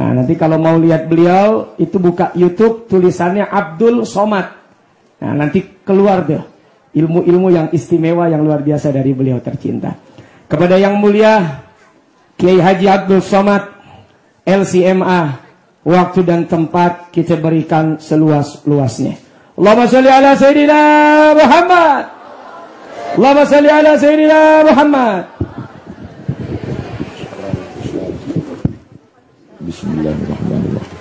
Nah, nanti kalau mau lihat beliau, itu buka YouTube, tulisannya Abdul Somad. Nah, nanti keluar deh ilmu-ilmu yang istimewa yang luar biasa dari beliau tercinta. Kepada yang mulia Kiai Haji Abdul Somad LCMA waktu dan tempat kita berikan seluas-luasnya. Allahumma salli ala Sayyidina Muhammad. Allahumma salli ala Sayyidina Muhammad. Bismillahirrahmanirrahim.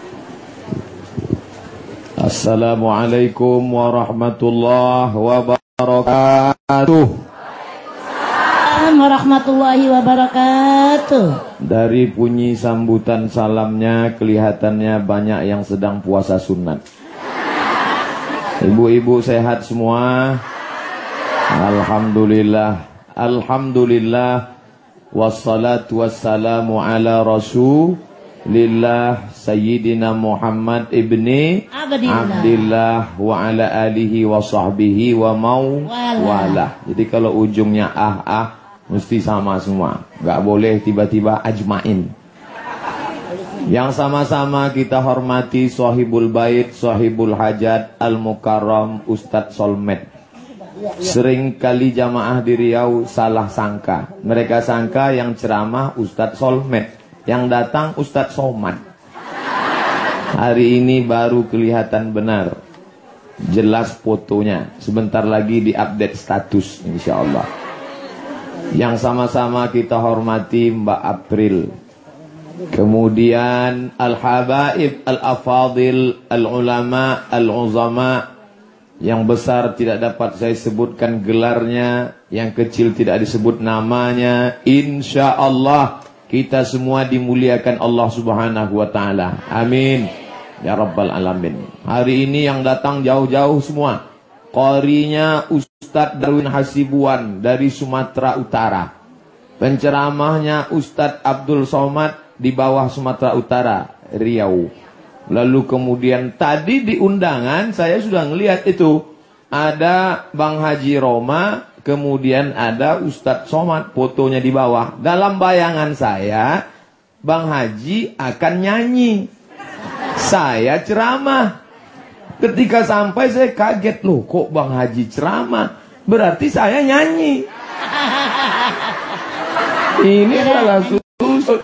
Assalamualaikum warahmatullahi wabarakatuh. warahmatullahi wabarakatuh. Dari bunyi sambutan salamnya kelihatannya banyak yang sedang puasa sunat. Ibu-ibu sehat semua? Alhamdulillah. Alhamdulillah. Wassalatu wassalamu ala rasulillah Sayyidina Muhammad ibni Abdillah. Abdillah wa ala alihi wa sahbihi wa mawala. Jadi kalau ujungnya ah ah mesti sama semua. Gak boleh tiba-tiba ajmain. Yang sama-sama kita hormati Sohibul Bait, Sohibul Hajat, Al-Mukarram, Ustadz Solmed. Sering kali jamaah di Riau salah sangka. Mereka sangka yang ceramah Ustadz Solmed. Yang datang Ustadz Somad. Hari ini baru kelihatan benar. Jelas fotonya. Sebentar lagi diupdate status insya Allah. Yang sama-sama kita hormati Mbak April. Kemudian Al-Habaib, Al-Afadil, Al-Ulama, Al-Uzama. Yang besar tidak dapat saya sebutkan gelarnya. Yang kecil tidak disebut namanya. Insya Allah kita semua dimuliakan Allah subhanahu wa ta'ala. Amin. Ya Rabbal Alamin. Hari ini yang datang jauh-jauh semua. Qarinya Ustadz Darwin Hasibuan dari Sumatera Utara. Penceramahnya Ustadz Abdul Somad di bawah Sumatera Utara, Riau. Lalu kemudian tadi di undangan saya sudah ngelihat itu. Ada Bang Haji Roma, kemudian ada Ustadz Somad, fotonya di bawah. Dalam bayangan saya, Bang Haji akan nyanyi. Saya ceramah. Ketika sampai saya kaget loh, kok Bang Haji ceramah? Berarti saya nyanyi. Ini adalah susu.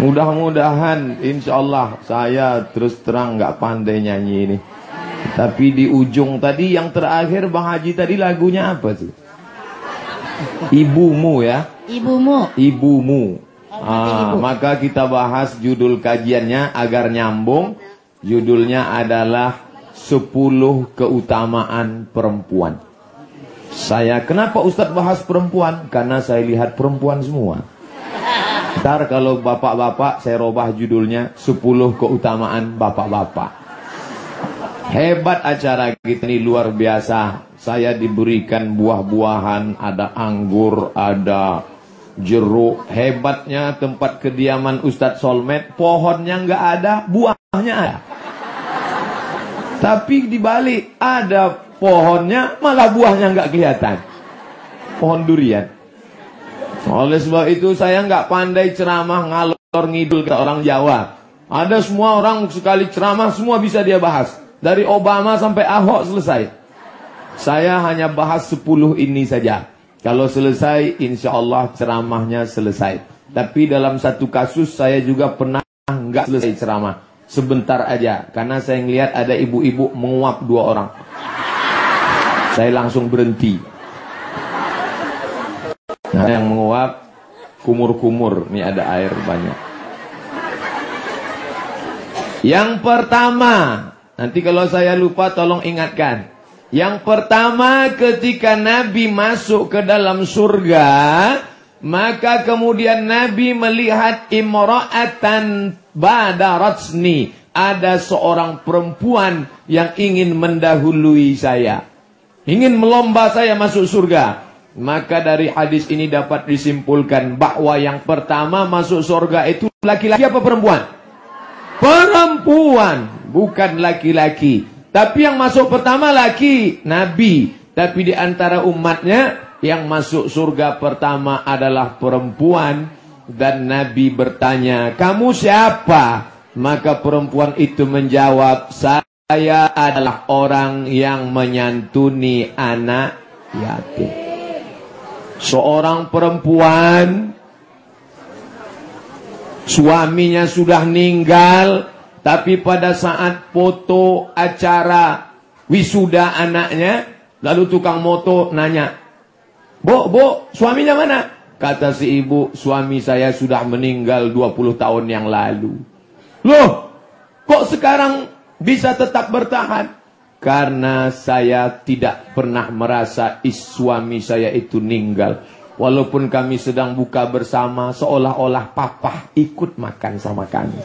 Mudah-mudahan insya Allah saya terus terang nggak pandai nyanyi ini. Tapi di ujung tadi yang terakhir Bang Haji tadi lagunya apa sih? Ibumu ya. Ibumu. Ibumu. Ah, maka kita bahas judul kajiannya agar nyambung. Judulnya adalah 10 keutamaan perempuan. Saya kenapa Ustadz bahas perempuan? Karena saya lihat perempuan semua. Ntar kalau bapak-bapak saya robah judulnya 10 keutamaan bapak-bapak. Hebat acara kita ini luar biasa. Saya diberikan buah-buahan, ada anggur, ada jeruk. Hebatnya tempat kediaman Ustadz Solmed, pohonnya nggak ada, buahnya ada. Tapi dibalik ada pohonnya, malah buahnya nggak kelihatan. Pohon durian. Oleh sebab itu saya nggak pandai ceramah ngalor ngidul ke orang Jawa. Ada semua orang sekali ceramah semua bisa dia bahas. Dari Obama sampai Ahok selesai. Saya hanya bahas 10 ini saja. Kalau selesai insya Allah ceramahnya selesai. Tapi dalam satu kasus saya juga pernah nggak selesai ceramah. Sebentar aja. Karena saya ngelihat ada ibu-ibu menguap dua orang. Saya langsung berhenti. Nah, yang menguap kumur-kumur. Ini ada air banyak. Yang pertama, nanti kalau saya lupa tolong ingatkan. Yang pertama ketika Nabi masuk ke dalam surga, maka kemudian Nabi melihat imra'atan badaratsni. Ada seorang perempuan yang ingin mendahului saya. Ingin melomba saya masuk surga. Maka dari hadis ini dapat disimpulkan bahwa yang pertama masuk surga itu laki-laki apa perempuan? Perempuan, bukan laki-laki. Tapi yang masuk pertama laki, Nabi. Tapi di antara umatnya yang masuk surga pertama adalah perempuan. dan Nabi bertanya, "Kamu siapa?" Maka perempuan itu menjawab, "Saya adalah orang yang menyantuni anak yatim." Seorang perempuan suaminya sudah meninggal, tapi pada saat foto acara wisuda anaknya, lalu tukang moto nanya, "Bu, Bu, suaminya mana?" Kata si ibu, suami saya sudah meninggal 20 tahun yang lalu. Loh, kok sekarang bisa tetap bertahan? Karena saya tidak pernah merasa is suami saya itu meninggal. Walaupun kami sedang buka bersama, seolah-olah papa ikut makan sama kami.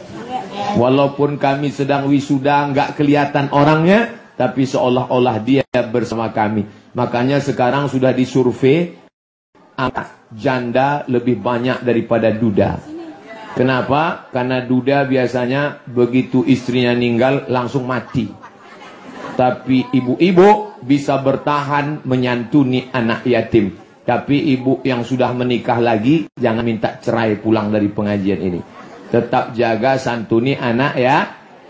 Walaupun kami sedang wisuda, nggak kelihatan orangnya, tapi seolah-olah dia bersama kami. Makanya sekarang sudah disurvei, anak janda lebih banyak daripada duda. Kenapa? Karena duda biasanya begitu istrinya meninggal langsung mati. Tapi ibu-ibu bisa bertahan menyantuni anak yatim. Tapi ibu yang sudah menikah lagi jangan minta cerai pulang dari pengajian ini. Tetap jaga santuni anak ya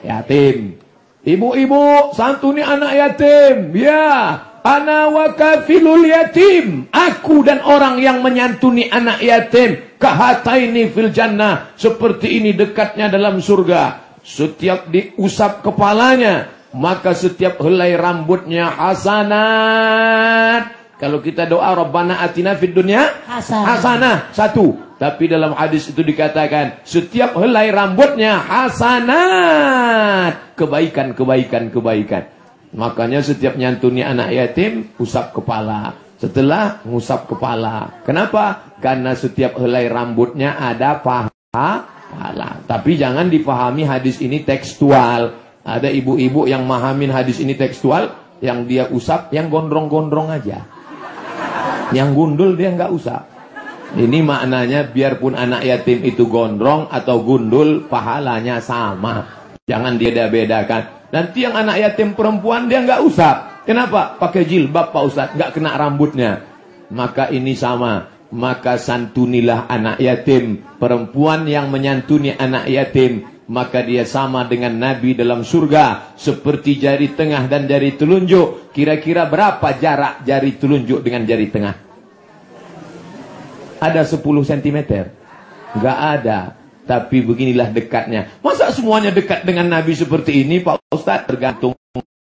yatim. Ibu-ibu santuni anak yatim. Ya, Ana wa kafilul yatim. Aku dan orang yang menyantuni anak yatim. Kahataini fil jannah. Seperti ini dekatnya dalam surga. Setiap diusap kepalanya. Maka setiap helai rambutnya hasanat. Kalau kita doa Rabbana atina fid dunya Hasanah. hasanah. Satu. Tapi dalam hadis itu dikatakan. Setiap helai rambutnya hasanat. Kebaikan, kebaikan, kebaikan. Makanya setiap nyantuni anak yatim, usap kepala. Setelah ngusap kepala. Kenapa? Karena setiap helai rambutnya ada paha, pahala. Tapi jangan dipahami hadis ini tekstual. Ada ibu-ibu yang mahamin hadis ini tekstual, yang dia usap, yang gondrong-gondrong aja. Yang gundul dia nggak usap. Ini maknanya biarpun anak yatim itu gondrong atau gundul, pahalanya sama. Jangan dia bedakan. Nanti yang anak yatim perempuan dia nggak usap. Kenapa? Pakai jilbab Pak Ustaz, nggak kena rambutnya. Maka ini sama. Maka santunilah anak yatim. Perempuan yang menyantuni anak yatim. Maka dia sama dengan Nabi dalam surga. Seperti jari tengah dan jari telunjuk. Kira-kira berapa jarak jari telunjuk dengan jari tengah? Ada 10 cm? Nggak ada. Tapi beginilah dekatnya. Masa semuanya dekat dengan Nabi seperti ini Pak Ustaz? Tergantung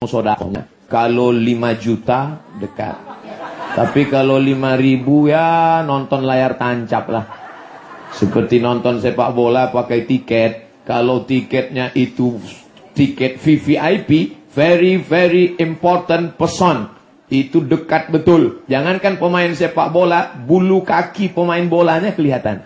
sodakonya. Kalau 5 juta dekat. Tapi kalau 5 ribu ya nonton layar tancap lah. Seperti nonton sepak bola pakai tiket. Kalau tiketnya itu tiket VVIP, very very important person. Itu dekat betul. Jangankan pemain sepak bola, bulu kaki pemain bolanya kelihatan.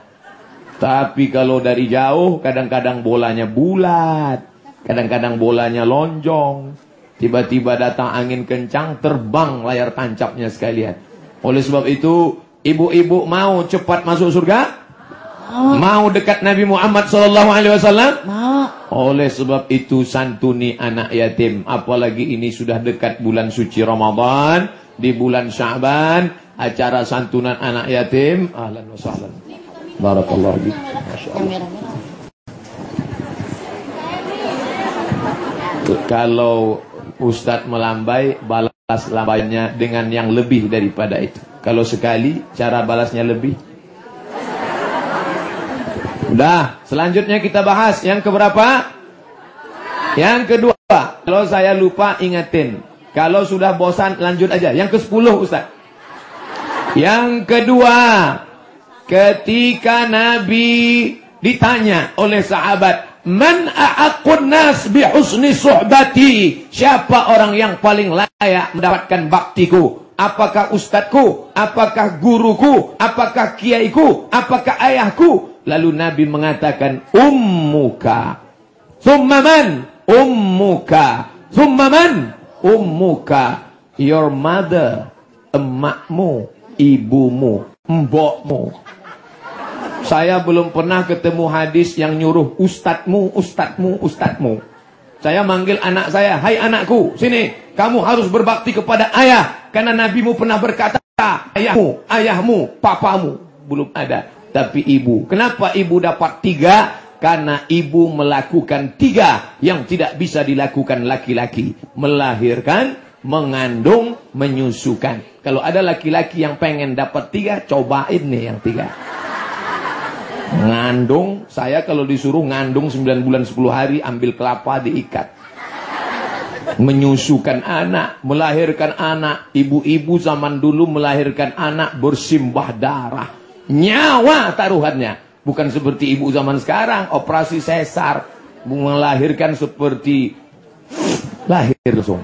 Tapi kalau dari jauh kadang-kadang bolanya bulat, kadang-kadang bolanya lonjong. Tiba-tiba datang angin kencang, terbang layar tancapnya sekalian. Oleh sebab itu, ibu-ibu mau cepat masuk surga? Mau dekat Nabi Muhammad sallallahu alaihi wasallam? Mau. Oleh sebab itu santuni anak yatim. Apalagi ini sudah dekat bulan suci Ramadan, di bulan Sya'ban, acara santunan anak yatim. Ahlan wa sahlan. Barakallahu fiik. Masya Allah. Kalau Ustadz melambai, balas lambainya dengan yang lebih daripada itu. Kalau sekali, cara balasnya lebih. Udah, selanjutnya kita bahas yang keberapa? Yang kedua. Kalau saya lupa, ingetin. Kalau sudah bosan, lanjut aja. Yang ke sepuluh, Ustaz. Yang kedua. Ketika Nabi ditanya oleh sahabat, Man a'akun nas bi husni suhbati? Siapa orang yang paling layak mendapatkan baktiku? Apakah ustadku? Apakah guruku? Apakah kiaiku? Apakah ayahku? Lalu Nabi mengatakan, Ummuka. Thumma man? Ummuka. Thumma man? Ummuka. Your mother. Emakmu. Ibumu. Mbokmu. Saya belum pernah ketemu hadis yang nyuruh ustadmu, ustadmu, ustadmu. Saya manggil anak saya, hai anakku, sini. Kamu harus berbakti kepada ayah. Karena nabimu pernah berkata, ayahmu, ayahmu, papamu. Belum ada. Tapi ibu. Kenapa ibu dapat tiga? Karena ibu melakukan tiga yang tidak bisa dilakukan laki-laki. Melahirkan, mengandung, menyusukan. Kalau ada laki-laki yang pengen dapat tiga, cobain nih yang tiga. Ngandung, saya kalau disuruh ngandung 9 bulan 10 hari, ambil kelapa diikat. Menyusukan anak, melahirkan anak. Ibu-ibu zaman dulu melahirkan anak bersimbah darah. Nyawa taruhannya. Bukan seperti ibu zaman sekarang, operasi sesar. Melahirkan seperti lahir langsung.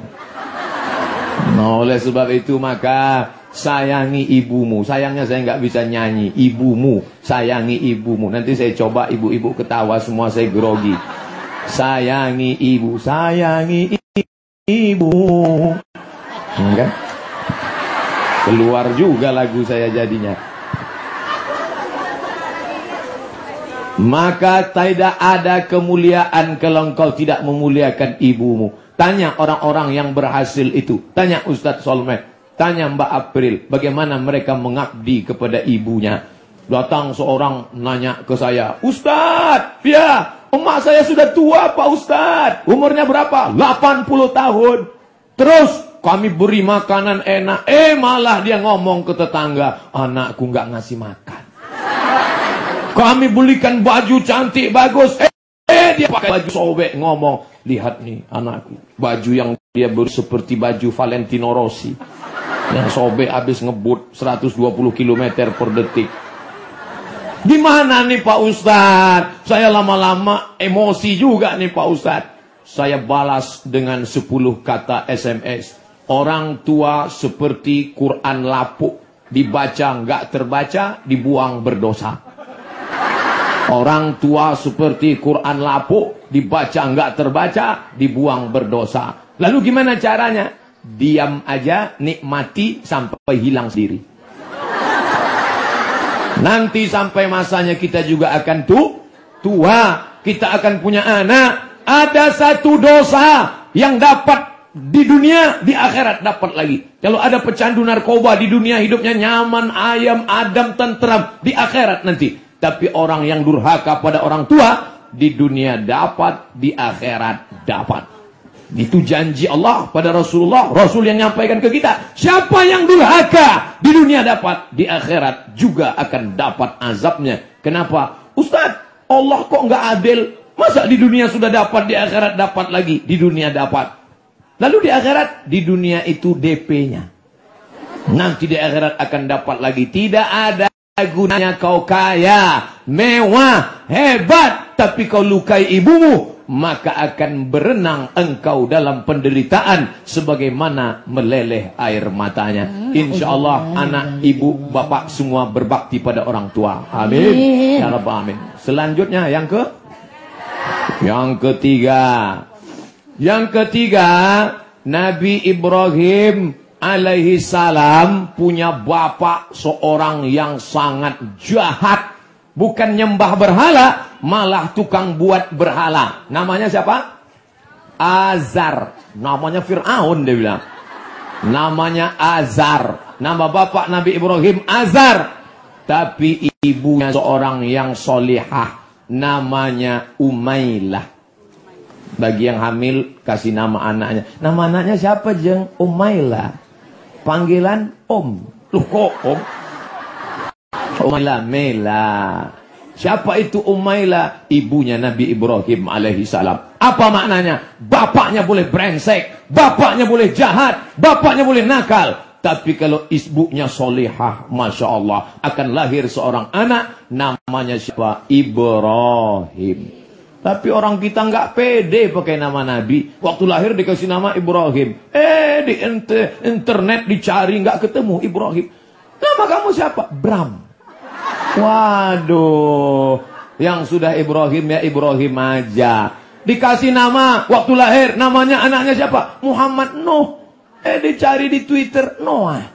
Nah, oleh sebab itu maka sayangi ibumu. Sayangnya saya nggak bisa nyanyi. Ibumu, sayangi ibumu. Nanti saya coba ibu-ibu ketawa semua saya grogi. Sayangi ibu, sayangi ibu. Enggak? Keluar juga lagu saya jadinya. Maka tidak ada kemuliaan kalau engkau tidak memuliakan ibumu. Tanya orang-orang yang berhasil itu. Tanya Ustadz Solmed. Tanya Mbak April. Bagaimana mereka mengabdi kepada ibunya. Datang seorang nanya ke saya. Ustadz, ya emak saya sudah tua Pak Ustadz. Umurnya berapa? 80 tahun. Terus kami beri makanan enak. Eh malah dia ngomong ke tetangga. Anakku nggak ngasih makan. Kami belikan baju cantik bagus. Eh, eh dia pakai baju sobek ngomong. Lihat nih anakku. Baju yang dia beri seperti baju Valentino Rossi. Yang sobek habis ngebut 120 km per detik. Gimana nih Pak Ustadz? Saya lama-lama emosi juga nih Pak Ustadz. Saya balas dengan 10 kata SMS. Orang tua seperti Quran lapuk. Dibaca nggak terbaca, dibuang berdosa. Orang tua seperti Quran lapuk, dibaca enggak terbaca, dibuang berdosa. Lalu gimana caranya? Diam aja, nikmati sampai hilang sendiri. Nanti sampai masanya kita juga akan tu, tua, kita akan punya anak. Ada satu dosa yang dapat di dunia, di akhirat dapat lagi. Kalau ada pecandu narkoba di dunia hidupnya nyaman, ayam, adam, tentram. Di akhirat nanti. Tapi orang yang durhaka pada orang tua, di dunia dapat, di akhirat dapat. Itu janji Allah pada Rasulullah. Rasul yang nyampaikan ke kita. Siapa yang durhaka di dunia dapat, di akhirat juga akan dapat azabnya. Kenapa? Ustaz, Allah kok nggak adil? Masa di dunia sudah dapat, di akhirat dapat lagi? Di dunia dapat. Lalu di akhirat, di dunia itu DP-nya. Nanti di akhirat akan dapat lagi. Tidak ada gunanya kau kaya, mewah, hebat, tapi kau lukai ibumu, maka akan berenang engkau dalam penderitaan sebagaimana meleleh air matanya. Insya Allah anak, ibu, bapak semua berbakti pada orang tua. Amin. Ya Amin. Selanjutnya yang ke? Yang ketiga. Yang ketiga, Nabi Ibrahim alaihi salam punya bapak seorang yang sangat jahat. Bukan nyembah berhala, malah tukang buat berhala. Namanya siapa? Azar. Namanya Fir'aun dia bilang. Namanya Azar. Nama bapak Nabi Ibrahim Azar. Tapi ibunya seorang yang solihah. Namanya Umailah. Bagi yang hamil, kasih nama anaknya. Nama anaknya siapa jeng? Umailah panggilan Om. Loh kok Om? Umaila Mela. Siapa itu Umaila? Ibunya Nabi Ibrahim alaihi salam. Apa maknanya? Bapaknya boleh brengsek, bapaknya boleh jahat, bapaknya boleh nakal. Tapi kalau ibunya solihah, Masya Allah, akan lahir seorang anak, namanya siapa? Ibrahim. Tapi orang kita nggak pede pakai nama Nabi. Waktu lahir dikasih nama Ibrahim. Eh di internet dicari nggak ketemu Ibrahim. Nama kamu siapa? Bram. Waduh. Yang sudah Ibrahim ya Ibrahim aja. Dikasih nama waktu lahir namanya anaknya siapa? Muhammad Nuh. Eh dicari di Twitter Noah.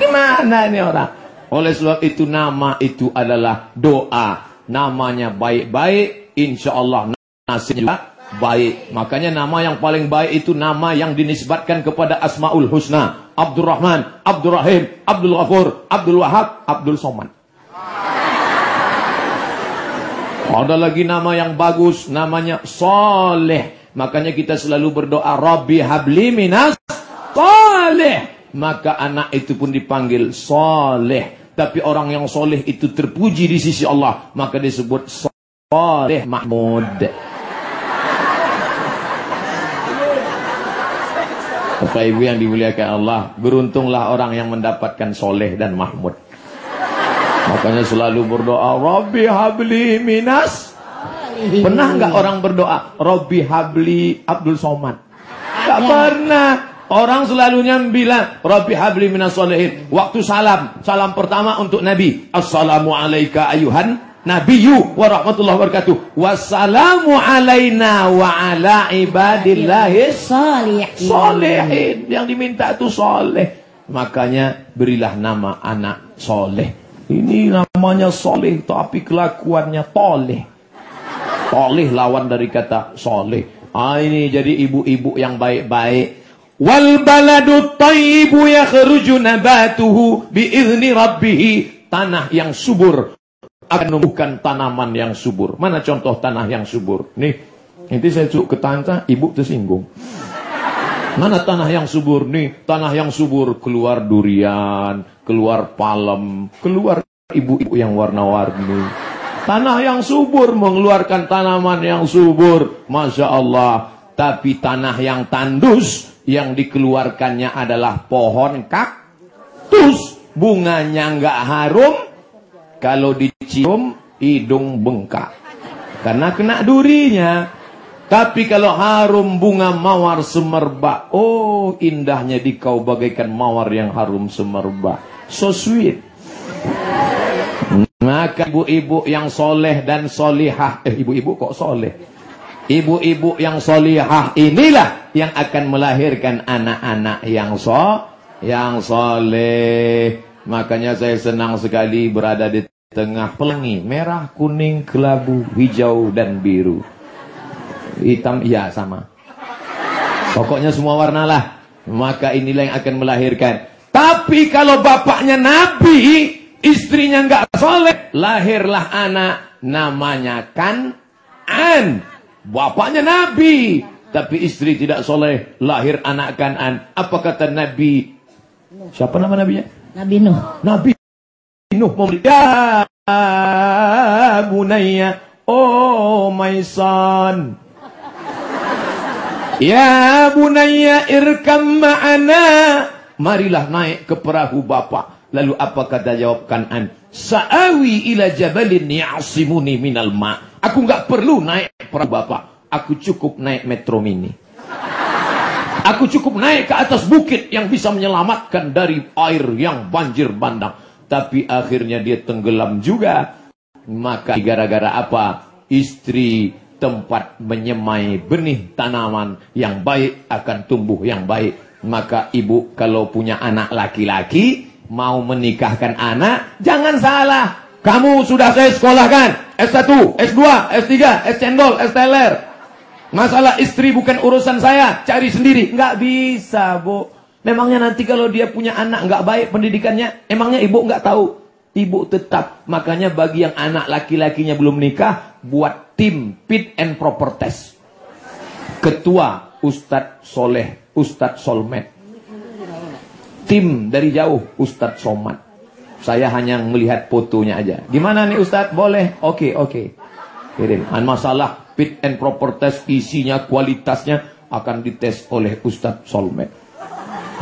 Gimana ini orang? Oleh sebab itu nama itu adalah doa namanya baik-baik, insya Allah nasibnya juga baik. Makanya nama yang paling baik itu nama yang dinisbatkan kepada Asmaul Husna. Abdurrahman, Abdurrahim, Abdul Ghafur, Abdul Wahab, Abdul Somad. Ada lagi nama yang bagus, namanya Soleh. Makanya kita selalu berdoa, Rabbi habli minas Soleh. Maka anak itu pun dipanggil Soleh. Tapi orang yang soleh itu terpuji di sisi Allah. Maka disebut soleh Mahmud. Bapak Ibu yang dimuliakan Allah, beruntunglah orang yang mendapatkan soleh dan mahmud. Makanya selalu berdoa, Rabbi habli minas. Pernah nggak orang berdoa, Rabbi habli Abdul Somad? Gak pernah. Orang selalunya bilang, Rabbi habli minas solehin. Waktu salam, salam pertama untuk Nabi. Assalamualaikum ayuhan Nabiyyu wa rahmatullahi wabarakatuh. Wassalamu alaina wa ala ibadillahi Salihin. Solehin. Yang diminta itu soleh. Makanya berilah nama anak soleh. Ini namanya soleh. Tapi kelakuannya toleh. Toleh lawan dari kata soleh. Ah ini jadi ibu-ibu yang baik-baik. Wal baladu tayyibu yakhruju nabatuhu biizni rabbih. Tanah yang subur akan menumbuhkan tanaman yang subur. Mana contoh tanah yang subur? Nih, nanti saya cuk ke tanta, ibu tersinggung. Mana tanah yang subur? Nih, tanah yang subur keluar durian, keluar palem, keluar ibu-ibu yang warna-warni. Tanah yang subur mengeluarkan tanaman yang subur. Masya Allah. Tapi tanah yang tandus yang dikeluarkannya adalah pohon kaktus. Bunganya nggak harum, kalau dicium, hidung bengkak. Karena kena durinya. Tapi kalau harum bunga mawar semerbak. Oh, indahnya di kau bagaikan mawar yang harum semerbak. So sweet. Maka ibu-ibu yang soleh dan solihah. Eh, ibu-ibu kok soleh? Ibu-ibu yang solihah inilah yang akan melahirkan anak-anak yang so, yang soleh. Makanya saya senang sekali berada di tengah pelangi, merah, kuning, kelabu, hijau, dan biru. Hitam, iya sama. Pokoknya semua warna lah. Maka inilah yang akan melahirkan. Tapi kalau bapaknya Nabi, istrinya nggak soleh, lahirlah anak namanya kan An. Bapaknya Nabi, tapi istri tidak soleh, lahir anak Kanan. Apa kata Nabi? Siapa nama nabinya? Nabi Nuh. Nabi Nuh ya bunaya oh my son ya bunaya irkam ma'ana marilah naik ke perahu bapak lalu apa kata jawab Kanan sa'awi ila jabalin ya'simuni minal ma aku nggak perlu naik perahu bapak aku cukup naik metro mini Aku cukup naik ke atas bukit yang bisa menyelamatkan dari air yang banjir bandang. Tapi akhirnya dia tenggelam juga. Maka gara-gara apa? Istri tempat menyemai benih tanaman yang baik akan tumbuh yang baik. Maka ibu kalau punya anak laki-laki, mau menikahkan anak, jangan salah. Kamu sudah saya sekolahkan. S1, S2, S3, S cendol, S teler. Masalah istri bukan urusan saya, cari sendiri. Nggak bisa, Bu. Memangnya nanti kalau dia punya anak nggak baik pendidikannya, emangnya ibu nggak tahu? Ibu tetap. Makanya bagi yang anak laki-lakinya belum nikah, buat tim fit and proper test. Ketua Ustadz Soleh, Ustadz Solmed. Tim dari jauh, Ustadz Somad. Saya hanya melihat fotonya aja. Gimana nih Ustadz? Boleh? Oke, oke. Kirim. Masalah fit and proper test isinya, kualitasnya akan dites oleh Ustadz Solmed.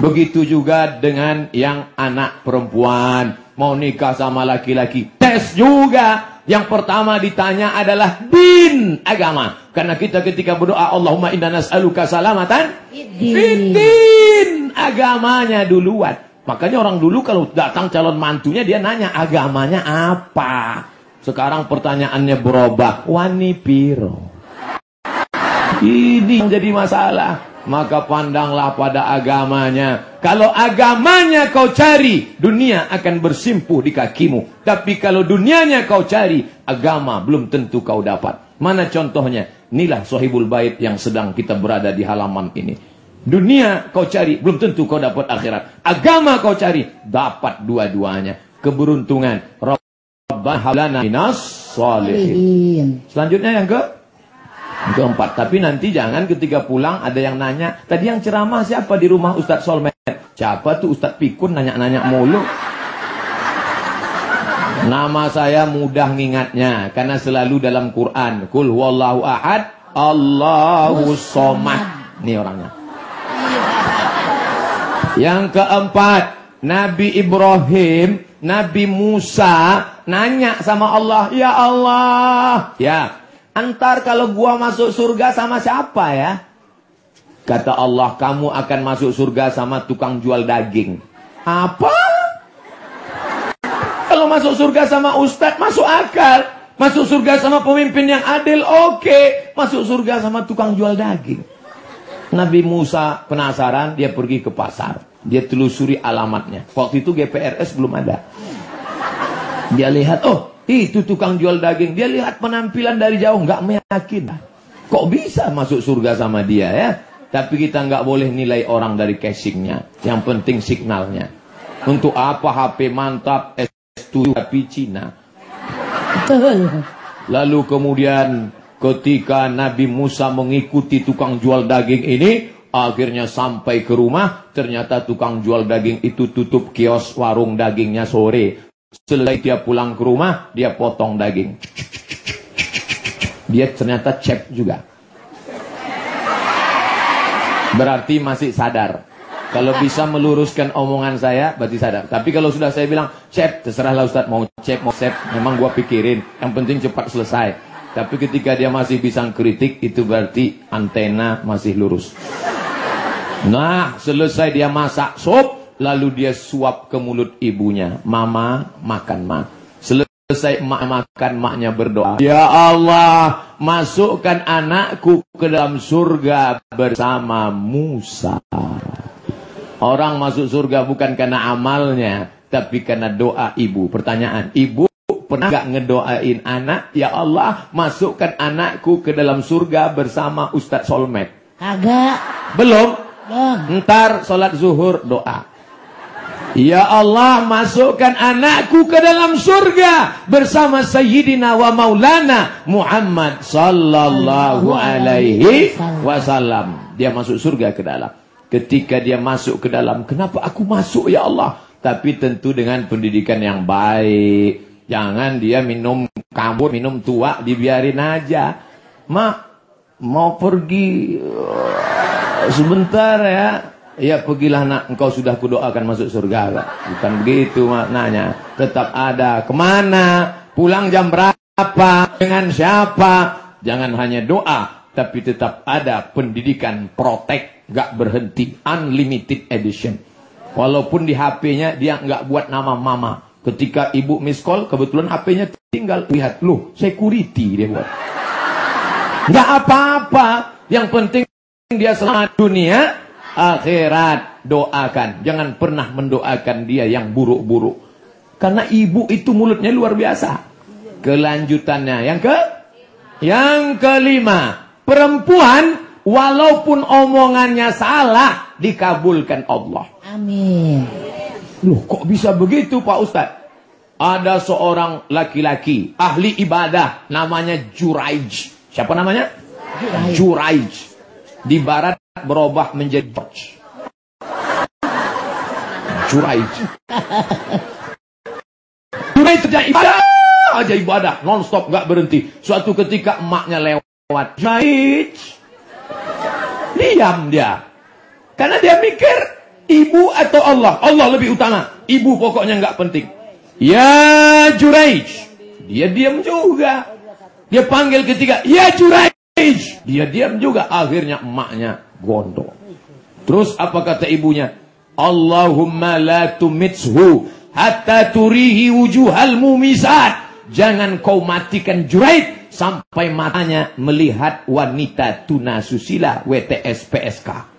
Begitu juga dengan yang anak perempuan mau nikah sama laki-laki, tes juga. Yang pertama ditanya adalah din agama. Karena kita ketika berdoa Allahumma inna nas'aluka salamatan fiddin agamanya duluan. Makanya orang dulu kalau datang calon mantunya dia nanya agamanya apa. Sekarang pertanyaannya berubah. Wani piro. Ini jadi masalah. Maka pandanglah pada agamanya. Kalau agamanya kau cari, dunia akan bersimpuh di kakimu. Tapi kalau dunianya kau cari, agama belum tentu kau dapat. Mana contohnya? Inilah sohibul bait yang sedang kita berada di halaman ini. Dunia kau cari, belum tentu kau dapat akhirat. Agama kau cari, dapat dua-duanya. Keberuntungan. Rabbana minas salihin. Selanjutnya yang ke keempat. Tapi nanti jangan ketika pulang ada yang nanya, tadi yang ceramah siapa di rumah Ustadz Solmed? Siapa tuh Ustadz Pikun nanya-nanya mulu? Nama saya mudah ngingatnya karena selalu dalam Quran. Kul huwallahu ahad, Allahu somad. Ini orangnya. Yang keempat, Nabi Ibrahim, Nabi Musa nanya sama Allah, "Ya Allah, ya, antar kalau gua masuk surga sama siapa ya?" Kata Allah, "Kamu akan masuk surga sama tukang jual daging." Apa? Kalau masuk surga sama ustadz, masuk akal. Masuk surga sama pemimpin yang adil, oke. Okay. Masuk surga sama tukang jual daging. Nabi Musa penasaran, dia pergi ke pasar. Dia telusuri alamatnya. Waktu itu GPRS belum ada. Dia lihat, oh itu tukang jual daging. Dia lihat penampilan dari jauh, nggak meyakinkan. Kok bisa masuk surga sama dia ya? Tapi kita nggak boleh nilai orang dari casingnya. Yang penting signalnya. Untuk apa HP mantap, S7 tapi Cina. Lalu kemudian ketika Nabi Musa mengikuti tukang jual daging ini, akhirnya sampai ke rumah, ternyata tukang jual daging itu tutup kios warung dagingnya sore. Selesai dia pulang ke rumah, dia potong daging. Dia ternyata cep juga. Berarti masih sadar. Kalau bisa meluruskan omongan saya, berarti sadar. Tapi kalau sudah saya bilang, cep, terserahlah Ustaz, mau cep, mau cep, memang gua pikirin. Yang penting cepat selesai. Tapi ketika dia masih bisa kritik, itu berarti antena masih lurus. Nah, selesai dia masak sup, lalu dia suap ke mulut ibunya. Mama, makan, ma. Selesai emak makan, maknya berdoa. Ya Allah, masukkan anakku ke dalam surga bersama Musa. Orang masuk surga bukan karena amalnya, tapi karena doa ibu. Pertanyaan, ibu pernah gak ngedoain anak? Ya Allah, masukkan anakku ke dalam surga bersama Ustadz Solmed. Kagak. Belum? Belum. Ntar sholat zuhur doa. Ya Allah masukkan anakku ke dalam surga bersama Sayyidina wa Maulana Muhammad sallallahu alaihi wasallam. Dia masuk surga ke dalam. Ketika dia masuk ke dalam, kenapa aku masuk ya Allah? Tapi tentu dengan pendidikan yang baik. Jangan dia minum kabur, minum tua, dibiarin aja. Mak, mau pergi uh, sebentar ya. Ya pergilah nak, engkau sudah kudoakan masuk surga. Kak. Bukan begitu maknanya. Tetap ada. Ke mana? Pulang jam berapa? Dengan siapa? Jangan hanya doa, tapi tetap ada pendidikan protek Gak berhenti. Unlimited edition. Walaupun di HP-nya dia nggak buat nama mama. Ketika ibu miss call, kebetulan HP-nya tinggal lihat. Loh, security dia buat. Nggak apa-apa. Yang penting dia selamat dunia, akhirat. Doakan. Jangan pernah mendoakan dia yang buruk-buruk. Karena ibu itu mulutnya luar biasa. Kelanjutannya. Yang ke? Yang kelima. Perempuan Walaupun omongannya salah, dikabulkan Allah. Amin. Loh, kok bisa begitu Pak Ustadz? Ada seorang laki-laki, ahli ibadah, namanya Juraij. Siapa namanya? Juraij. Di barat berubah menjadi George. Juraij. Juraij terjadi ibadah, aja ibadah, non-stop, gak berhenti. Suatu ketika emaknya lewat. Juraij. Diam dia. Karena dia mikir ibu atau Allah. Allah lebih utama. Ibu pokoknya nggak penting. Ya Juraij. Dia diam juga. Dia panggil ketiga. Ya Juraij. Dia diam juga. Akhirnya emaknya gondok. Terus apa kata ibunya? Allahumma la tumitshu hatta turihi wujuhal mumisat. Jangan kau matikan Juraij sampai matanya melihat wanita tuna susila WTS PSK.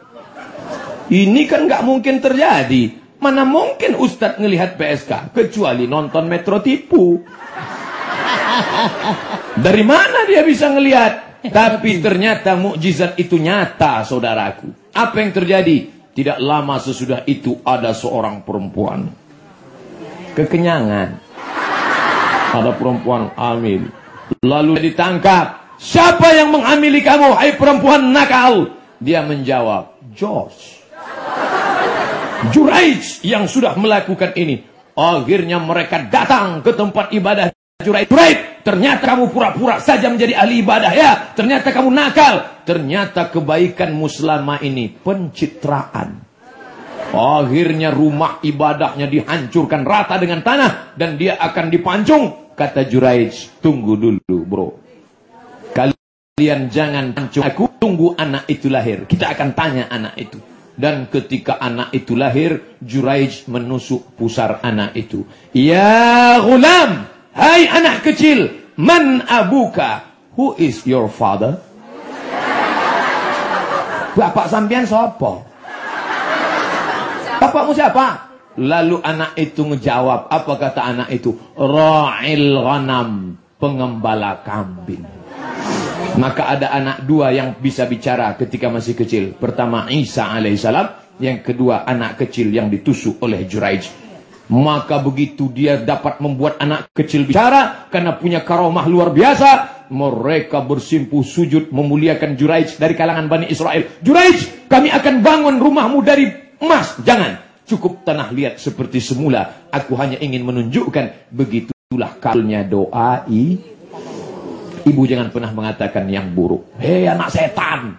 Ini kan nggak mungkin terjadi. Mana mungkin Ustadz ngelihat PSK kecuali nonton Metro Tipu. Dari mana dia bisa ngelihat? Tapi ternyata mukjizat itu nyata, saudaraku. Apa yang terjadi? Tidak lama sesudah itu ada seorang perempuan. Kekenyangan. Ada perempuan amin Lalu ditangkap. Siapa yang menghamili kamu, hai perempuan nakal? Dia menjawab, Josh. Juraij yang sudah melakukan ini. Akhirnya mereka datang ke tempat ibadah Juraij. Juraij, ternyata kamu pura-pura saja menjadi ahli ibadah ya. Ternyata kamu nakal. Ternyata kebaikan muslimah ini pencitraan. Akhirnya rumah ibadahnya dihancurkan rata dengan tanah dan dia akan dipancung. Kata Juraij, tunggu dulu bro. Kalian jangan pancung aku, tunggu anak itu lahir. Kita akan tanya anak itu. Dan ketika anak itu lahir, Juraij menusuk pusar anak itu. Ya gulam, hai anak kecil, man abuka? Who is your father? Bapak sampean siapa? Bapakmu siapa? Lalu anak itu ngejawab, apa kata anak itu? Ra'il ghanam, pengembala kambing. Maka ada anak dua yang bisa bicara ketika masih kecil. Pertama Isa alaihissalam, yang kedua anak kecil yang ditusuk oleh Juraij. Maka begitu dia dapat membuat anak kecil bicara karena punya karomah luar biasa, mereka bersimpuh sujud memuliakan Juraij dari kalangan Bani Israel. Juraij, kami akan bangun rumahmu dari emas. Jangan. Cukup tanah liat seperti semula. Aku hanya ingin menunjukkan begitulah kalnya doa i. Ibu jangan pernah mengatakan yang buruk. Hei anak setan.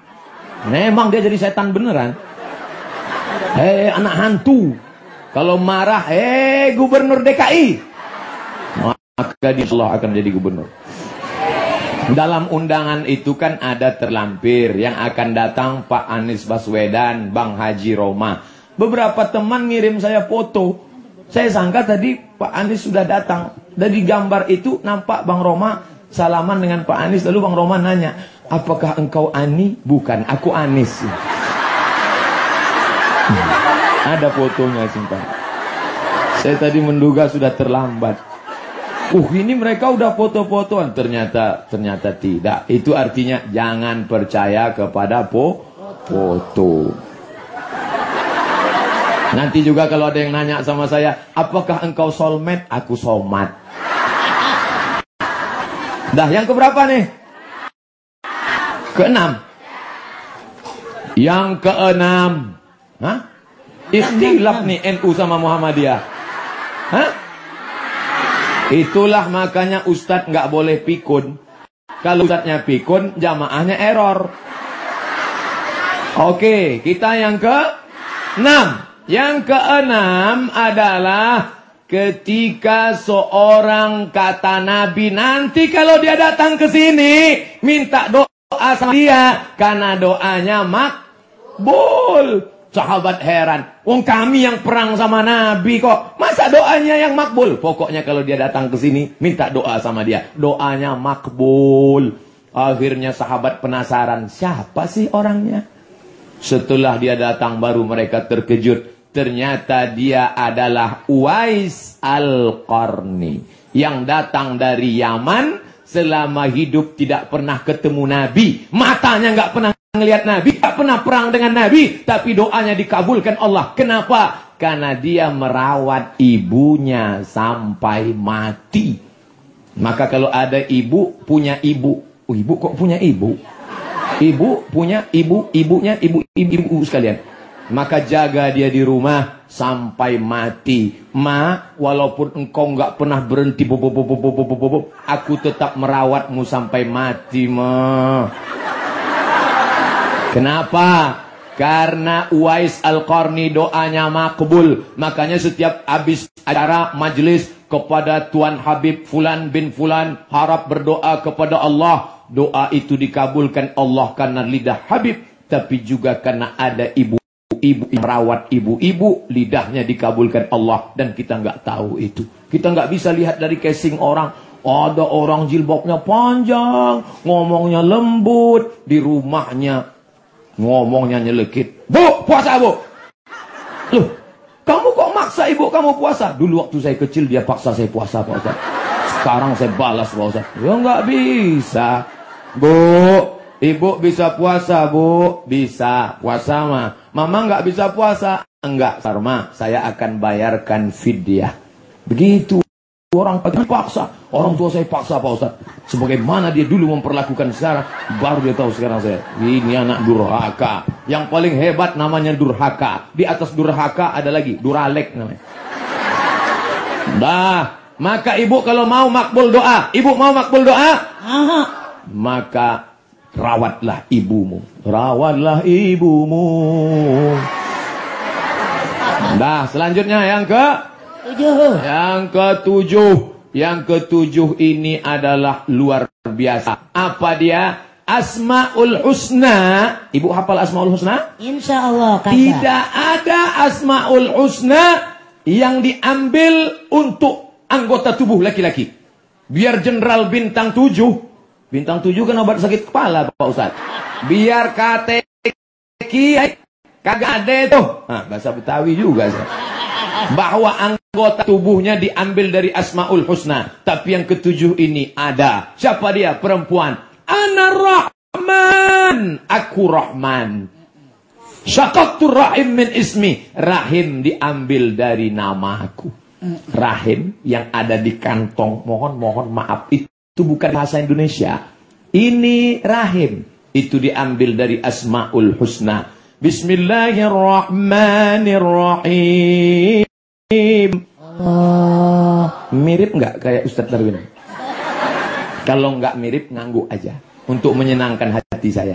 Memang dia jadi setan beneran. Hei anak hantu. Kalau marah, hei gubernur DKI. Maka dia Allah akan jadi gubernur. Dalam undangan itu kan ada terlampir yang akan datang Pak Anies Baswedan, Bang Haji Roma. Beberapa teman ngirim saya foto. Saya sangka tadi Pak Anies sudah datang. Dari gambar itu nampak Bang Roma salaman dengan Pak Anies. Lalu Bang Roma nanya, apakah engkau Ani? Bukan, aku Anies. Hmm. Ada fotonya simpan. Saya tadi menduga sudah terlambat. Uh ini mereka udah foto-fotoan ternyata ternyata tidak. Itu artinya jangan percaya kepada po foto. Nanti juga kalau ada yang nanya sama saya, apakah engkau soulmate? Aku somat. Dah yang keberapa nih? Keenam. Yang keenam. Hah? Ikhtilaf nih NU sama Muhammadiyah. Hah? Itulah makanya Ustadz nggak boleh pikun. Kalau Ustadznya pikun, jamaahnya error. Oke, kita yang ke enam. Yang keenam adalah ketika seorang kata Nabi nanti kalau dia datang ke sini minta doa sama dia karena doanya makbul. Sahabat heran. Wong kami yang perang sama Nabi kok. Masa doanya yang makbul? Pokoknya kalau dia datang ke sini, minta doa sama dia. Doanya makbul. Akhirnya sahabat penasaran. Siapa sih orangnya? Setelah dia datang baru mereka terkejut. Ternyata dia adalah Uwais Al-Qarni. Yang datang dari Yaman. Selama hidup tidak pernah ketemu Nabi. Matanya nggak pernah Ngelihat Nabi, tak pernah perang dengan Nabi, tapi doanya dikabulkan Allah. Kenapa? Karena dia merawat ibunya sampai mati. Maka kalau ada ibu punya ibu, oh, ibu kok punya ibu? Ibu punya ibu, ibunya ibu, ibu, ibu sekalian. Maka jaga dia di rumah sampai mati. Ma, walaupun engkau nggak pernah berhenti, bo, bo, bo, bo, bo, bo, bo, aku tetap merawatmu sampai mati, ma. Kenapa? Karena Uwais Al-Qarni doanya makbul. Makanya setiap habis acara majlis kepada Tuan Habib Fulan bin Fulan harap berdoa kepada Allah. Doa itu dikabulkan Allah karena lidah Habib. Tapi juga karena ada ibu ibu merawat ibu-ibu lidahnya dikabulkan Allah dan kita nggak tahu itu kita nggak bisa lihat dari casing orang ada orang jilbabnya panjang ngomongnya lembut di rumahnya Ngomongnya nyelekit. Bu, puasa bu. Loh, kamu kok maksa ibu kamu puasa? Dulu waktu saya kecil dia paksa saya puasa Pak. Sekarang saya balas Pak Ustaz. Ya nggak bisa. Bu, ibu bisa puasa bu? Bisa. Puasa mah. Mama nggak bisa puasa? Enggak, Sarma. Saya akan bayarkan fidyah. Begitu orang paksa. Orang tua saya paksa Pak Ustaz. Sebagaimana dia dulu memperlakukan sekarang, baru dia tahu sekarang saya. Ini anak durhaka. Yang paling hebat namanya durhaka. Di atas durhaka ada lagi, duralek namanya. Dah, maka ibu kalau mau makbul doa, ibu mau makbul doa, maka rawatlah ibumu. Rawatlah ibumu. Dah, selanjutnya yang ke Tujuh. yang ketujuh. Yang ketujuh ini adalah luar biasa. Apa dia? Asmaul Husna. Ibu hafal Asmaul Husna? Insya Allah kagak. Tidak ada Asmaul Husna yang diambil untuk anggota tubuh laki-laki. Biar jenderal bintang tujuh. Bintang tujuh kan obat sakit kepala Pak Ustaz. Biar KTK kagak ada itu. Nah, bahasa Betawi juga saya. Bahwa anggota tubuhnya diambil dari Asmaul Husna. Tapi yang ketujuh ini ada. Siapa dia? Perempuan. Ana Rahman. Aku Rahman. Syakaktu rahim min ismi. Rahim diambil dari namaku. Rahim yang ada di kantong. Mohon, mohon maaf. Itu bukan bahasa Indonesia. Ini rahim. Itu diambil dari Asmaul Husna. Bismillahirrahmanirrahim. Allah. Mirip nggak kayak Ustadz Darwin? Kalau nggak mirip, ngangguk aja. Untuk menyenangkan hati saya.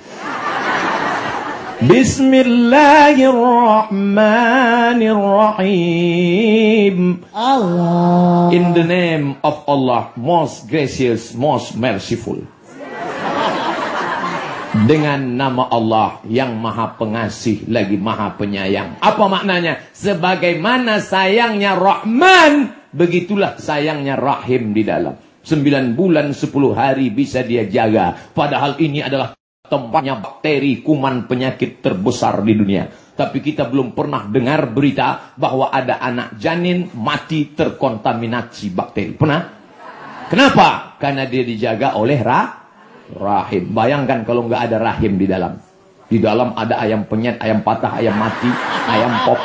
Bismillahirrahmanirrahim. Allah. In the name of Allah, most gracious, most merciful. Dengan nama Allah yang maha pengasih lagi maha penyayang. Apa maknanya? Sebagaimana sayangnya Rahman, begitulah sayangnya Rahim di dalam. Sembilan bulan sepuluh hari bisa dia jaga. Padahal ini adalah tempatnya bakteri kuman penyakit terbesar di dunia. Tapi kita belum pernah dengar berita bahwa ada anak janin mati terkontaminasi bakteri. Pernah? Kenapa? Karena dia dijaga oleh ra rahim. Bayangkan kalau nggak ada rahim di dalam. Di dalam ada ayam penyet, ayam patah, ayam mati, ayam pop.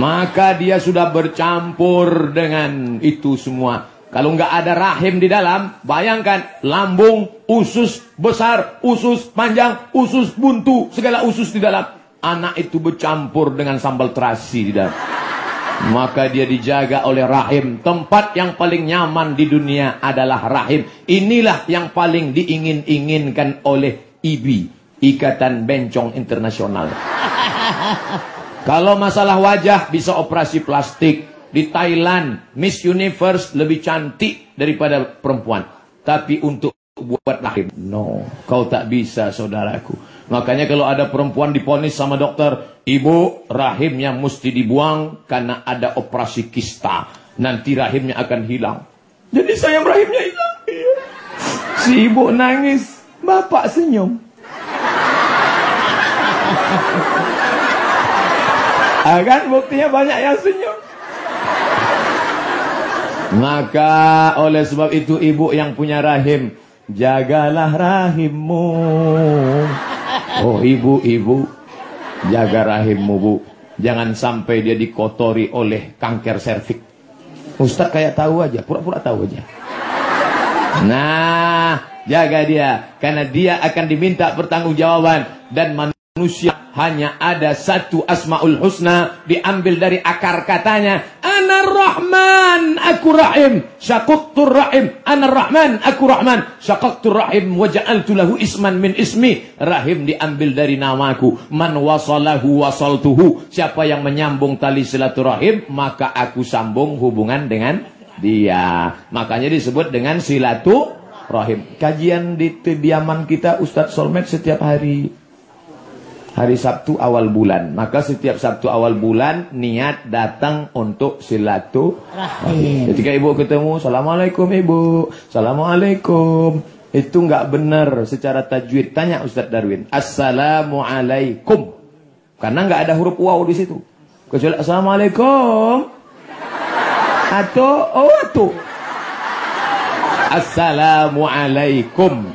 Maka dia sudah bercampur dengan itu semua. Kalau nggak ada rahim di dalam, bayangkan lambung, usus besar, usus panjang, usus buntu, segala usus di dalam. Anak itu bercampur dengan sambal terasi di dalam. Maka dia dijaga oleh rahim. Tempat yang paling nyaman di dunia adalah rahim. Inilah yang paling diingin-inginkan oleh IBI. Ikatan Bencong Internasional. Kalau masalah wajah bisa operasi plastik. Di Thailand, Miss Universe lebih cantik daripada perempuan. Tapi untuk buat rahim, no. Kau tak bisa saudaraku. Makanya kalau ada perempuan diponis sama dokter, ibu rahimnya mesti dibuang karena ada operasi kista. Nanti rahimnya akan hilang. Jadi saya rahimnya hilang. Iya. Si ibu nangis, bapak senyum. Akan buktinya banyak yang senyum. Maka oleh sebab itu ibu yang punya rahim, jagalah rahimmu. Oh ibu-ibu, jaga rahimmu bu. Jangan sampai dia dikotori oleh kanker serviks. Ustaz kayak tahu aja, pura-pura tahu aja. Nah, jaga dia. Karena dia akan diminta pertanggungjawaban. Dan manusia hanya ada satu asma'ul husna. Diambil dari akar katanya. Ana rahman, aku rahim. Syakuktur rahim. Ana rahman, aku rahman. Syakuktur rahim. Waja'altu lahu isman min ismi. Rahim diambil dari namaku. Man wasalahu wasaltuhu. Siapa yang menyambung tali silaturahim. Maka aku sambung hubungan dengan dia. Makanya disebut dengan silaturahim. Kajian di kediaman kita Ustadz Solmed setiap hari. Hari Sabtu awal bulan. Maka setiap Sabtu awal bulan niat datang untuk silaturahim. Ketika ibu ketemu, Assalamualaikum ibu. Assalamualaikum. Itu nggak benar secara tajwid. Tanya Ustadz Darwin. Assalamualaikum. Karena nggak ada huruf waw di situ. Kecuali Assalamualaikum. Atau oh atau. Assalamualaikum.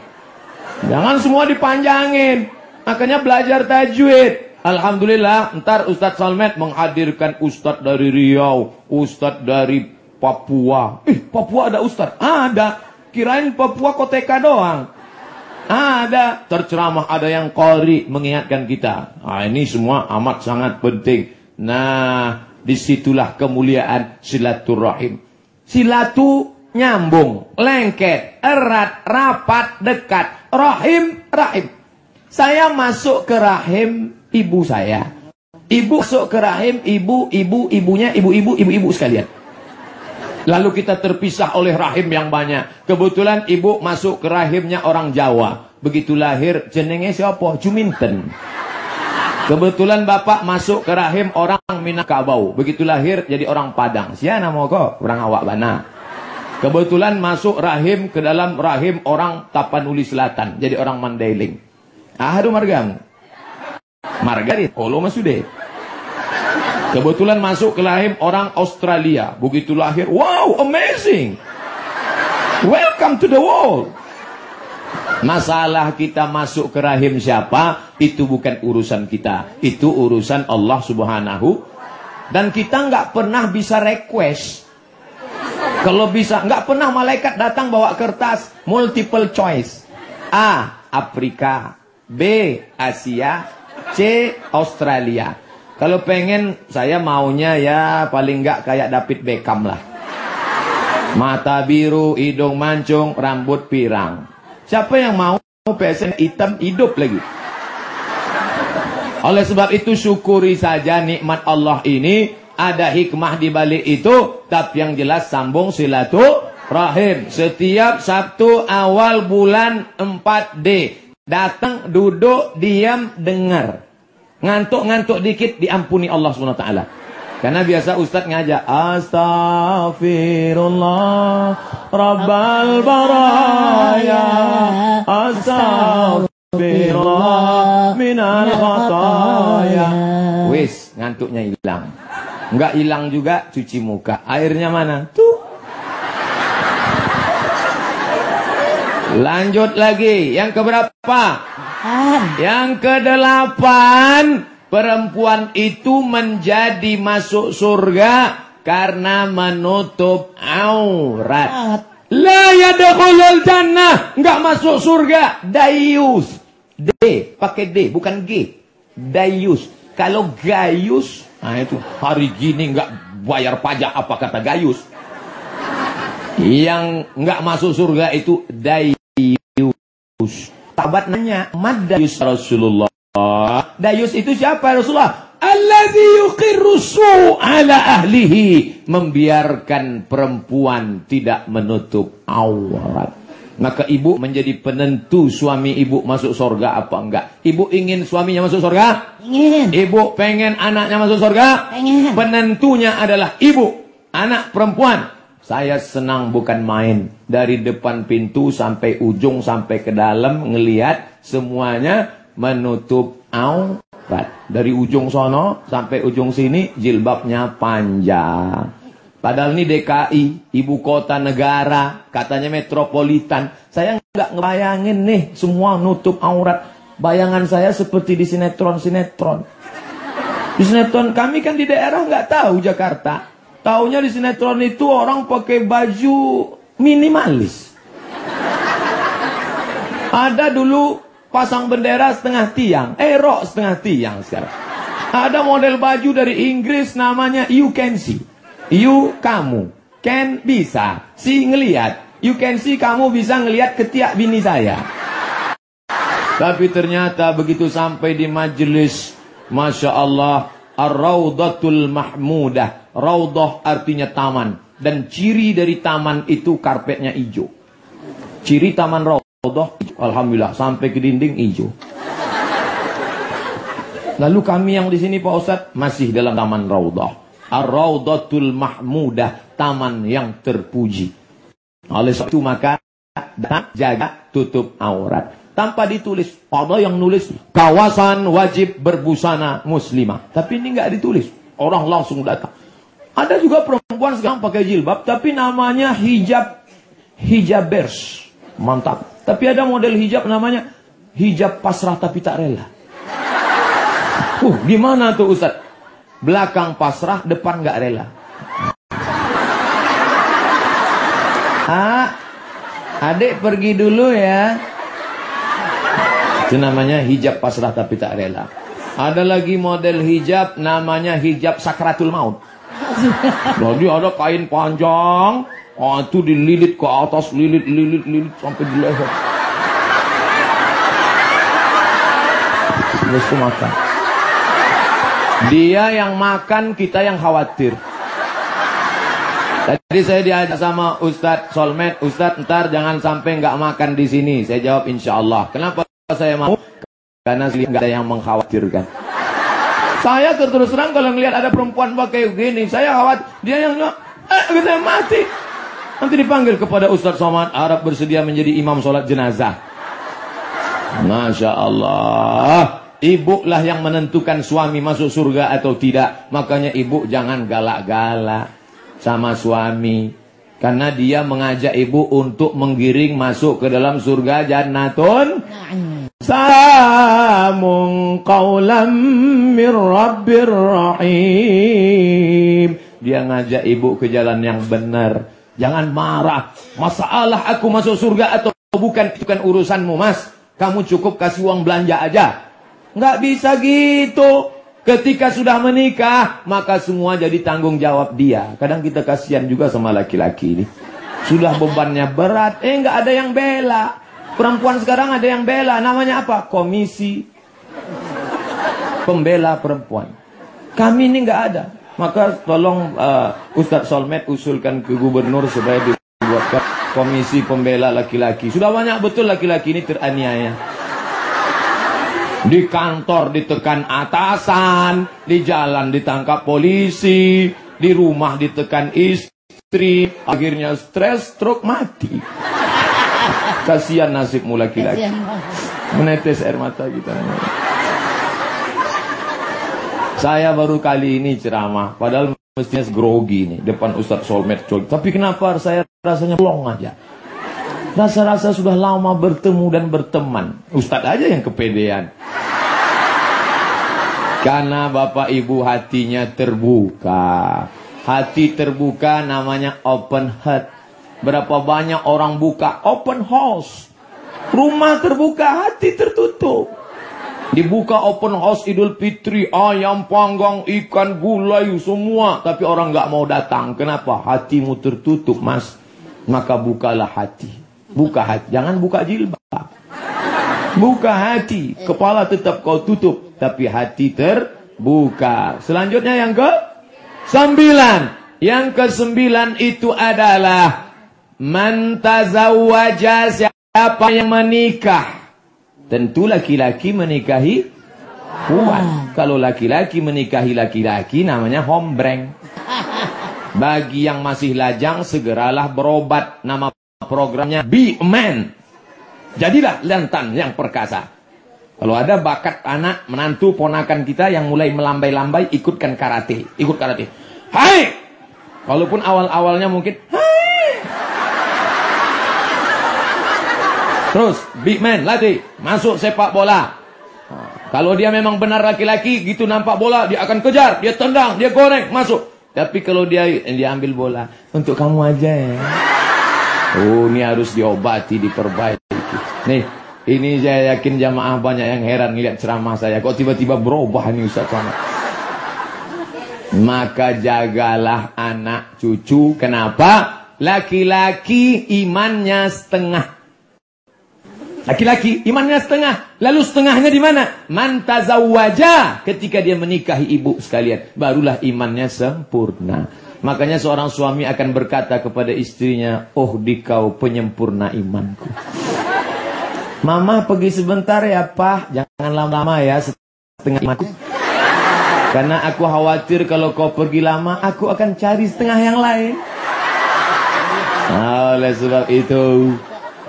Jangan semua dipanjangin. Makanya belajar tajwid. Alhamdulillah, ntar Ustadz Salmet menghadirkan Ustadz dari Riau, Ustadz dari Papua. Eh, Papua ada Ustaz? Ada. Kirain Papua koteka doang. Ada. Terceramah ada yang kori mengingatkan kita. Nah, ini semua amat sangat penting. Nah, di situlah kemuliaan silaturahim. Silatu nyambung, lengket, erat, rapat, dekat. Rahim, rahim. Saya masuk ke rahim ibu saya. Ibu masuk ke rahim ibu, ibu, ibunya, ibu-ibu, ibu-ibu sekalian. Lalu kita terpisah oleh rahim yang banyak. Kebetulan ibu masuk ke rahimnya orang Jawa. Begitu lahir, jenenge siapa? Juminten. Kebetulan bapak masuk ke rahim orang Minangkabau. Begitu lahir jadi orang Padang. Siapa nama kok? Orang awak bana. Kebetulan masuk rahim ke dalam rahim orang Tapanuli Selatan. Jadi orang Mandailing. Ahadu margang. Margarit. Olo masude. Kebetulan masuk ke rahim orang Australia. Begitu lahir, wow, amazing. Welcome to the world. Masalah kita masuk ke rahim siapa, itu bukan urusan kita. Itu urusan Allah subhanahu. Dan kita nggak pernah bisa request. Kalau bisa, nggak pernah malaikat datang bawa kertas multiple choice. A. Afrika. B. Asia. C. Australia. Kalau pengen saya maunya ya paling nggak kayak David Beckham lah. Mata biru, hidung mancung, rambut pirang. Siapa yang mau PSN hitam hidup lagi? Oleh sebab itu syukuri saja nikmat Allah ini. Ada hikmah di balik itu. Tapi yang jelas sambung silaturahim. Setiap Sabtu awal bulan 4D. Datang, duduk, diam, dengar. Ngantuk-ngantuk dikit diampuni Allah SWT. Karena biasa Ustaz ngajak Astaghfirullah Rabbal baraya Astaghfirullah Minal khataya Wis, ngantuknya hilang Enggak hilang juga cuci muka Airnya mana? Tuh Lanjut lagi Yang keberapa? Yang kedelapan, perempuan itu menjadi masuk surga karena menutup aurat. La yadkhulul jannah, enggak masuk surga. Dayus. D, pakai D, bukan G. Dayus. Kalau gayus, nah itu hari gini enggak bayar pajak apa kata gayus. Yang enggak masuk surga itu dayus. Sahabat nanya, Mad Dayus Rasulullah? Dayus itu siapa Rasulullah? Alladhi yuqirru ala ahlihi. Membiarkan perempuan tidak menutup aurat. Maka ibu menjadi penentu suami ibu masuk surga apa enggak. Ibu ingin suaminya masuk surga? Ingin. Ibu pengen anaknya masuk surga? Pengen. Penentunya adalah ibu, anak perempuan. Saya senang bukan main. Dari depan pintu sampai ujung sampai ke dalam ngelihat semuanya menutup aurat. Dari ujung sono sampai ujung sini jilbabnya panjang. Padahal ini DKI, ibu kota negara, katanya metropolitan. Saya nggak ngebayangin nih semua nutup aurat. Bayangan saya seperti di sinetron-sinetron. Di sinetron kami kan di daerah nggak tahu Jakarta. Taunya di sinetron itu orang pakai baju minimalis. Ada dulu pasang bendera setengah tiang, eh rok setengah tiang sekarang. Ada model baju dari Inggris namanya You Can See. You kamu, can bisa, si ngelihat. You can see kamu bisa ngelihat ketiak bini saya. Tapi ternyata begitu sampai di majelis, Masya Allah, Ar-Raudatul Mahmudah. Raudah artinya taman. Dan ciri dari taman itu karpetnya hijau. Ciri taman Raudah, Alhamdulillah, sampai ke dinding hijau. Lalu kami yang di sini Pak Ustadz masih dalam taman Raudah. Ar-Raudatul Mahmudah, taman yang terpuji. Oleh sebab itu maka jaga tutup aurat tanpa ditulis. Ada yang nulis kawasan wajib berbusana muslimah. Tapi ini nggak ditulis. Orang langsung datang. Ada juga perempuan sekarang pakai jilbab, tapi namanya hijab hijabers. Mantap. Tapi ada model hijab namanya hijab pasrah tapi tak rela. Uh, gimana tuh Ustaz? Belakang pasrah, depan nggak rela. Ah, adik pergi dulu ya. Itu namanya hijab pasrah tapi tak rela. Ada lagi model hijab namanya hijab sakratul maut. Jadi ada kain panjang, oh, itu dililit ke atas, lilit, lilit, lilit sampai di leher. Terus makan. Dia yang makan, kita yang khawatir. Tadi saya diajak sama Ustadz Solmed, Ustadz ntar jangan sampai nggak makan di sini. Saya jawab insya Allah. Kenapa saya mau? Karena nggak ada yang mengkhawatirkan. Saya terus terang kalau ngelihat ada perempuan pakai gini, saya khawatir dia yang eh kita mati. Nanti dipanggil kepada Ustadz Somad Arab bersedia menjadi imam sholat jenazah. Masya Allah. Ibu lah yang menentukan suami masuk surga atau tidak. Makanya ibu jangan galak-galak sama suami. Karena dia mengajak ibu untuk menggiring masuk ke dalam surga jannatun. Salamun qawlam mir rabbir rahim. Dia ngajak ibu ke jalan yang benar. Jangan marah. Masalah aku masuk surga atau bukan itu kan urusanmu mas. Kamu cukup kasih uang belanja aja. Nggak bisa gitu. Ketika sudah menikah, maka semua jadi tanggung jawab dia. Kadang kita kasihan juga sama laki-laki ini. Sudah bebannya berat, eh nggak ada yang bela. Perempuan sekarang ada yang bela, namanya apa? Komisi Pembela Perempuan. Kami ini nggak ada. Maka tolong uh, Ustadz Solmed usulkan ke gubernur supaya dibuatkan komisi pembela laki-laki. Sudah banyak betul laki-laki ini teraniaya. Di kantor ditekan atasan, di jalan ditangkap polisi, di rumah ditekan istri, akhirnya stres, stroke, mati. Kasihan nasibmu laki-laki. Menetes air mata kita. Saya baru kali ini ceramah, padahal mestinya grogi nih depan Ustadz Solmed. Tapi kenapa saya rasanya plong aja? Rasa-rasa sudah lama bertemu dan berteman. Ustadz aja yang kepedean. Karena bapak ibu hatinya terbuka. Hati terbuka namanya open heart. Berapa banyak orang buka open house. Rumah terbuka, hati tertutup. Dibuka open house Idul Fitri, ayam panggang, ikan, gulai, semua. Tapi orang nggak mau datang. Kenapa? Hatimu tertutup, mas. Maka bukalah hati. Buka hati, jangan buka jilbab. Buka hati, kepala tetap kau tutup, tapi hati terbuka. Selanjutnya yang ke sembilan. Yang ke sembilan itu adalah mantazawaja siapa yang menikah. Tentu laki-laki menikahi puan. Kalau laki-laki menikahi laki-laki namanya hombreng. Bagi yang masih lajang segeralah berobat. Nama programnya Be a Man. Jadilah lantan yang perkasa. Kalau ada bakat anak, menantu, ponakan kita yang mulai melambai-lambai, ikutkan karate. Ikut karate. Hai! Walaupun awal-awalnya mungkin, hai! Terus, big man, latih. Masuk sepak bola. Kalau dia memang benar laki-laki, gitu nampak bola, dia akan kejar, dia tendang, dia goreng, masuk. Tapi kalau dia dia ambil bola, untuk kamu aja ya. Oh, ini harus diobati, diperbaiki. Nih, ini saya yakin jamaah banyak yang heran lihat ceramah saya. Kok tiba-tiba berubah nih Ustaz Somad? Maka jagalah anak cucu. Kenapa? Laki-laki imannya setengah. Laki-laki imannya setengah. Lalu setengahnya di mana? Mantazawaja. Ketika dia menikahi ibu sekalian. Barulah imannya sempurna. Makanya seorang suami akan berkata kepada istrinya, Oh dikau penyempurna imanku. Mama pergi sebentar ya pak, jangan lama-lama ya setengah imanku. Karena aku khawatir kalau kau pergi lama, aku akan cari setengah yang lain. Oleh sebab itu,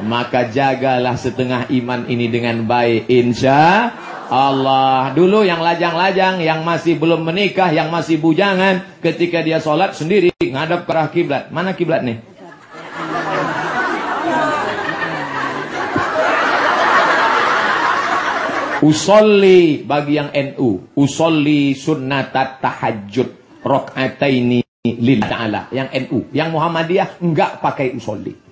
maka jagalah setengah iman ini dengan baik. Insya Allah. Dulu yang lajang-lajang, yang masih belum menikah, yang masih bujangan, ketika dia sholat sendiri, ngadap ke arah kiblat. Mana kiblat nih? Usolli bagi yang NU. Usolli sunnatat tahajud. Rok'ataini lillah ta'ala. Yang NU. Yang Muhammadiyah enggak pakai usolli.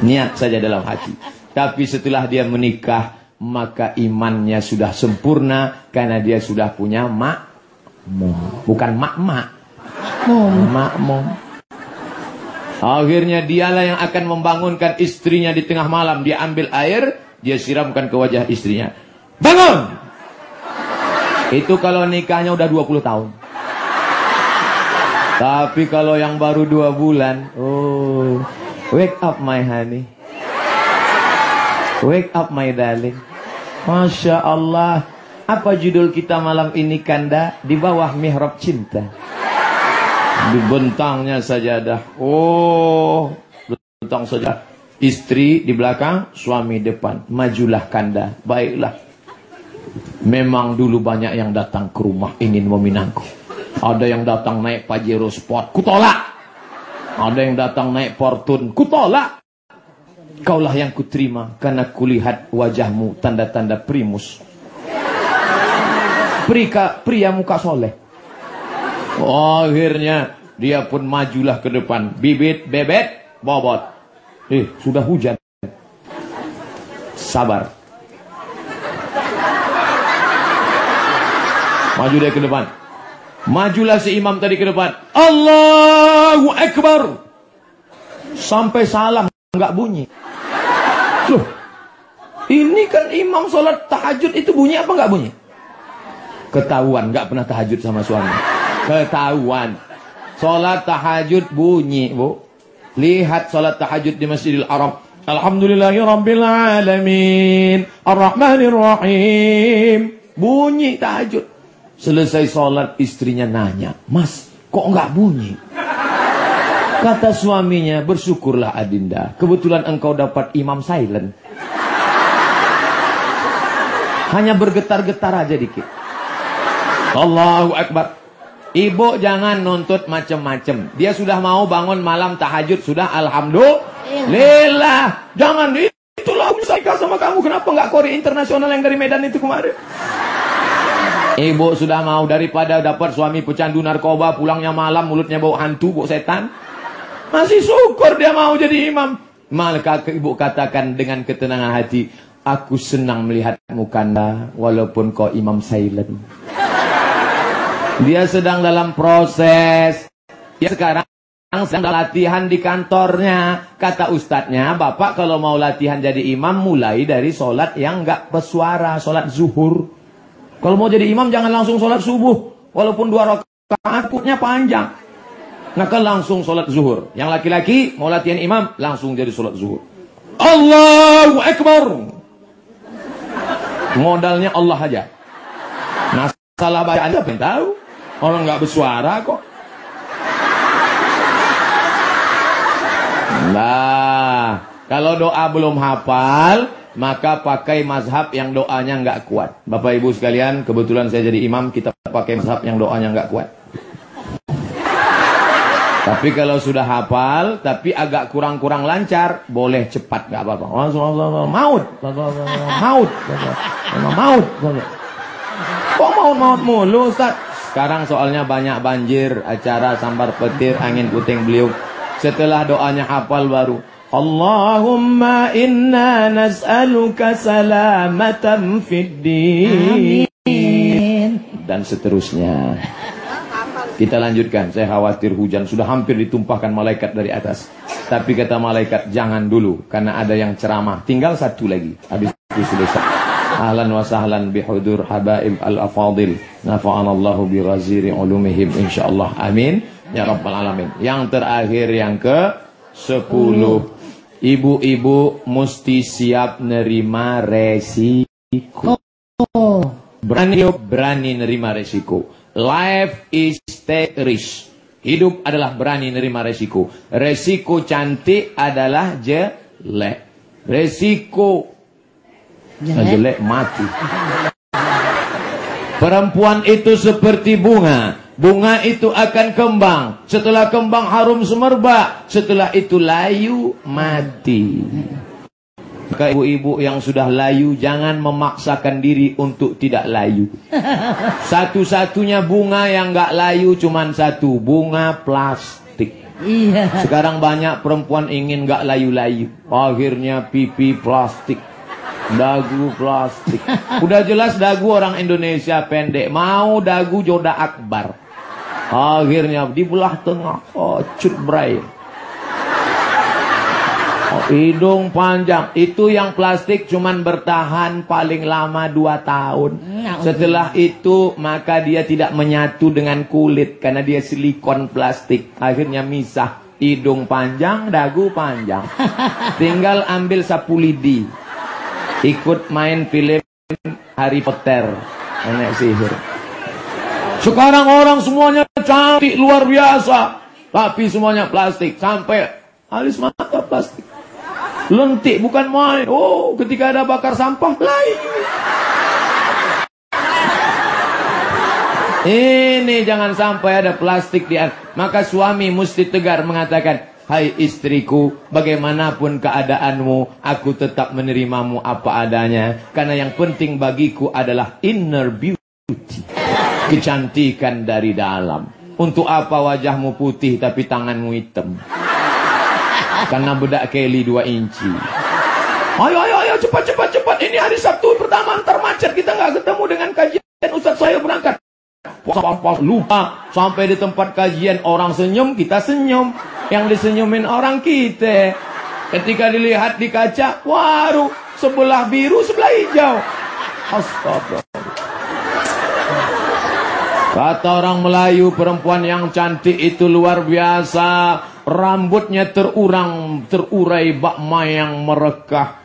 Niat saja dalam hati. Tapi setelah dia menikah, maka imannya sudah sempurna karena dia sudah punya mak bukan mak-mak. Makmum. Akhirnya dialah yang akan membangunkan istrinya di tengah malam. Dia ambil air, dia siramkan ke wajah istrinya. Bangun! Itu kalau nikahnya udah 20 tahun. Tapi kalau yang baru dua bulan, oh, wake up my honey. Wake up my darling. Masya Allah. Apa judul kita malam ini kanda? Di bawah mihrab cinta. Dibentangnya sajadah. Oh, bentang saja. Istri di belakang, suami depan. Majulah kanda. Baiklah. Memang dulu banyak yang datang ke rumah ingin meminangku. Ada yang datang naik Pajero Sport. Kutolak. Ada yang datang naik Fortune. Kutolak. Kaulah yang kuterima. Karena kulihat wajahmu tanda-tanda primus. Pria, pria muka soleh. Oh, akhirnya dia pun majulah ke depan. Bibit, bebet, bobot. Eh, sudah hujan. Sabar. Maju dia ke depan. Majulah si imam tadi ke depan. Allahu Akbar. Sampai salam nggak bunyi. Loh, ini kan imam sholat tahajud itu bunyi apa nggak bunyi? Ketahuan nggak pernah tahajud sama suami. Ketahuan. Sholat tahajud bunyi, bu. Lihat sholat tahajud di Masjidil Haram. Alhamdulillahi Alamin. Ar-Rahmanir Rahim. Bunyi tahajud. Selesai sholat istrinya nanya, Mas, kok nggak bunyi? Kata suaminya, bersyukurlah Adinda. Kebetulan engkau dapat imam silent. Hanya bergetar-getar aja dikit. Allahu Akbar. Ibu jangan nuntut macem-macem. Dia sudah mau bangun malam tahajud. Sudah Alhamdulillah. Jangan itulah saya sama kamu. Kenapa nggak Korea internasional yang dari Medan itu kemarin? Ibu sudah mau daripada dapat suami pecandu narkoba pulangnya malam mulutnya bau hantu, bau setan. Masih syukur dia mau jadi imam. Maka ibu katakan dengan ketenangan hati, aku senang melihatmu kanda walaupun kau imam silent. Dia sedang dalam proses. Ya sekarang sedang latihan di kantornya. Kata ustadznya, bapak kalau mau latihan jadi imam mulai dari sholat yang enggak pesuara, sholat zuhur. Kalau mau jadi imam jangan langsung sholat subuh. Walaupun dua rakaat kutnya panjang. Maka langsung sholat zuhur. Yang laki-laki mau latihan imam langsung jadi sholat zuhur. Allahu Akbar. Modalnya Allah aja. Nah salah baca anda pengen tahu. Orang nggak bersuara kok. Nah, kalau doa belum hafal, maka pakai mazhab yang doanya nggak kuat. Bapak Ibu sekalian, kebetulan saya jadi imam, kita pakai mazhab yang doanya nggak kuat. Tapi kalau sudah hafal, tapi agak kurang-kurang lancar, boleh cepat nggak apa-apa. Maut, maut, maut. Kok maut-maut mulu, Ustaz? Sekarang soalnya banyak banjir, acara sambar petir, angin puting beliau. Setelah doanya hafal baru, Allahumma inna nas'aluka salamatan fid din. Dan seterusnya. Kita lanjutkan. Saya khawatir hujan sudah hampir ditumpahkan malaikat dari atas. Tapi kata malaikat jangan dulu karena ada yang ceramah. Tinggal satu lagi. Habis itu selesai. Ahlan wa sahlan bihudur habaib al-afadil. Nafa'anallahu bi ghaziri ulumihim insyaallah. Amin. Ya rabbal alamin. Yang terakhir yang ke sepuluh. Ibu-ibu mesti siap nerima resiko. Berani berani nerima resiko. Life is take risk. Hidup adalah berani nerima resiko. Resiko cantik adalah jelek. Resiko jelek mati. Perempuan itu seperti bunga. Bunga itu akan kembang. Setelah kembang harum semerbak. Setelah itu layu mati. Maka ibu-ibu yang sudah layu jangan memaksakan diri untuk tidak layu. Satu-satunya bunga yang gak layu cuma satu. Bunga plastik. Iya. Sekarang banyak perempuan ingin nggak layu-layu. Akhirnya pipi plastik. Dagu plastik. Udah jelas dagu orang Indonesia pendek. Mau dagu Joda Akbar. Akhirnya dibelah tengah. Oh, cut bray. Oh, hidung panjang. Itu yang plastik cuman bertahan paling lama 2 tahun. Nah, Setelah itu maka dia tidak menyatu dengan kulit karena dia silikon plastik. Akhirnya misah. Hidung panjang, dagu panjang. Tinggal ambil sapu lidi. Ikut main film Harry Potter. Nenek sihir. Sekarang orang semuanya cantik luar biasa. Tapi semuanya plastik. Sampai alis mata plastik. Lentik bukan main. Oh, ketika ada bakar sampah lain. Ini jangan sampai ada plastik di Maka suami mesti tegar mengatakan, Hai istriku, bagaimanapun keadaanmu, aku tetap menerimamu apa adanya. Karena yang penting bagiku adalah inner beauty. Kecantikan dari dalam. Untuk apa wajahmu putih tapi tanganmu hitam? Karena bedak Kelly 2 inci. Ayo, ayo, ayo, cepat, cepat, cepat. Ini hari Sabtu pertama antar macet. Kita nggak ketemu dengan kajian. Ustaz saya berangkat. Pas lupa sampai di tempat kajian orang senyum kita senyum. Yang disenyumin orang kita. Ketika dilihat di kaca waru sebelah biru sebelah hijau. Astaga. Kata orang Melayu perempuan yang cantik itu luar biasa. Rambutnya terurang terurai bak mayang merekah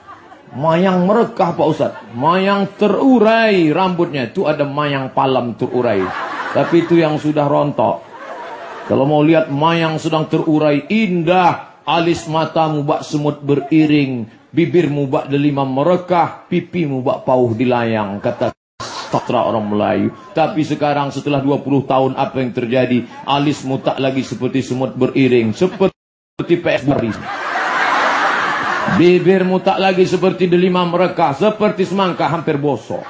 Mayang merekah Pak Ustaz. Mayang terurai rambutnya. Itu ada mayang palam terurai. Tapi itu yang sudah rontok. Kalau mau lihat mayang sedang terurai. Indah. Alis matamu bak semut beriring. Bibirmu bak delima merekah. Pipimu bak pauh dilayang. Kata sastra orang Melayu. Tapi sekarang setelah 20 tahun apa yang terjadi? Alismu tak lagi seperti semut beriring. Seperti PS Baris. Bibirmu tak lagi seperti delima mereka, seperti semangka hampir bosok.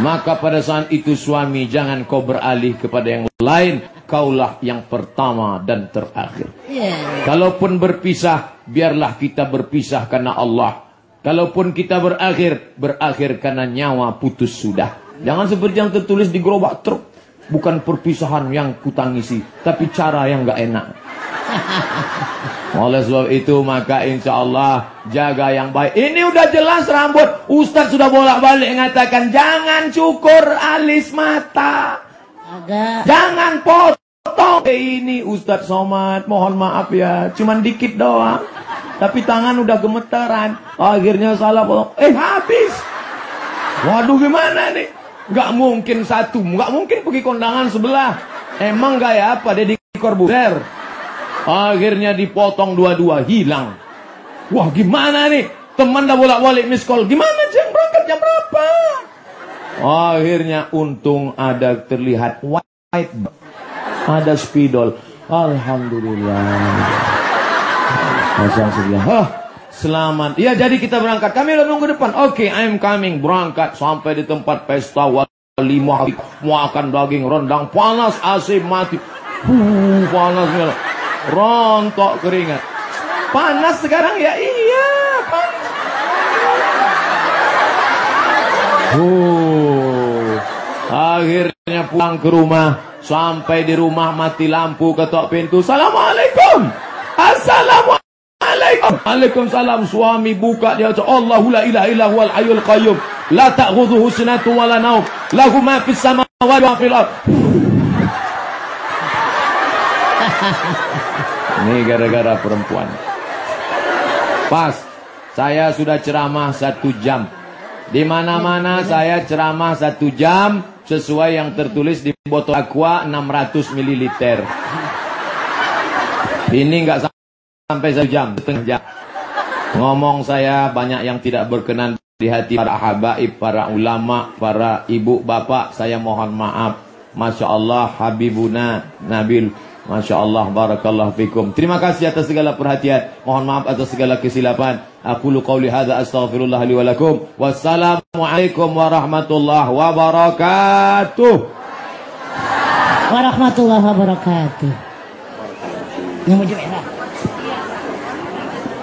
Maka pada saat itu suami jangan kau beralih kepada yang lain, kaulah yang pertama dan terakhir. Iya. Kalaupun berpisah, biarlah kita berpisah karena Allah. Kalaupun kita berakhir, berakhir karena nyawa putus sudah. Jangan seperti yang tertulis di gerobak truk. Bukan perpisahan yang kutangisi, tapi cara yang gak enak. Oleh sebab itu maka insya Allah jaga yang baik. Ini udah jelas rambut. Ustadz sudah bolak-balik mengatakan jangan cukur alis mata. Agak. Jangan potong. Eh, ini Ustadz Somad mohon maaf ya. Cuman dikit doang. Tapi tangan udah gemetaran. Akhirnya salah potong. Eh habis. Waduh gimana nih? Gak mungkin satu. Gak mungkin pergi kondangan sebelah. Emang gaya apa? Deddy Corbuzier. Akhirnya dipotong dua-dua, hilang. Wah gimana nih? Teman dah bolak-balik miss call. Gimana jam berangkat jam berapa? Akhirnya untung ada terlihat white. Ada spidol. Alhamdulillah. Masang. Hah, selamat. Ya jadi kita berangkat. Kami udah nunggu depan. Oke, okay, I'm coming. Berangkat sampai di tempat pesta walimah. Makan daging rendang. Panas AC mati. Uh, panasnya. Rontok keringat. Panas sekarang ya? Iya, panas. Uh, akhirnya pulang ke rumah. Sampai di rumah mati lampu ketok pintu. Assalamualaikum. Assalamualaikum. Waalaikumsalam. Suami buka dia Allahu la ilaha illa huwal hayyul qayyum. La ta'khudhuhu sinatu wa la naum. Lahu ma fis samawati wa fil ardh. Ini gara-gara perempuan. Pas, saya sudah ceramah satu jam. Di mana-mana saya ceramah satu jam sesuai yang tertulis di botol aqua 600 ml. Ini nggak sampai satu jam, setengah jam. Ngomong saya banyak yang tidak berkenan di hati para habaib, para ulama, para ibu bapak. Saya mohon maaf. Masya Allah Habibuna Nabil Masya Allah, barakallah fikum. Terima kasih atas segala perhatian. Mohon maaf atas segala kesilapan. Aku lu qawli hadha astaghfirullah li walakum. Wassalamualaikum warahmatullahi wabarakatuh. Warahmatullahi wabarakatuh. Nyamuk juga.